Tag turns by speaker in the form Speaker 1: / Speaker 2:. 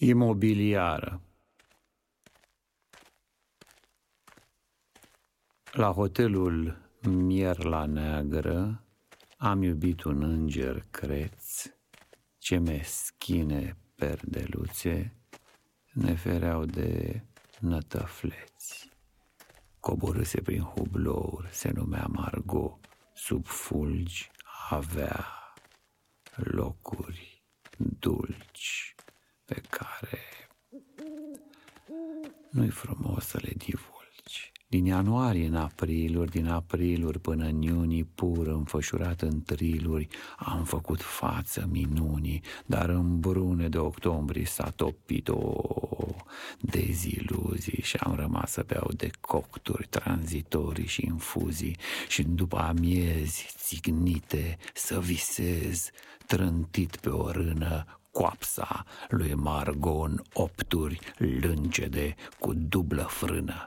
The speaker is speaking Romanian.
Speaker 1: Imobiliară La hotelul Mierla Neagră am iubit un înger creț ce meschine perdeluțe ne fereau de nătăfleți. Coborâse prin hublouri, se numea Margot, sub fulgi avea locuri dulci pe care nu-i frumos să le divulgi. Din ianuarie în apriluri, din apriluri până în iunie, pur înfășurat în triluri, am făcut față minunii, dar în brune de octombrie s-a topit o deziluzii și am rămas să beau de cocturi tranzitorii și infuzii și după amiezi țignite să visez, trântit pe o rână, coapsa lui Margon opturi lângede cu dublă frână.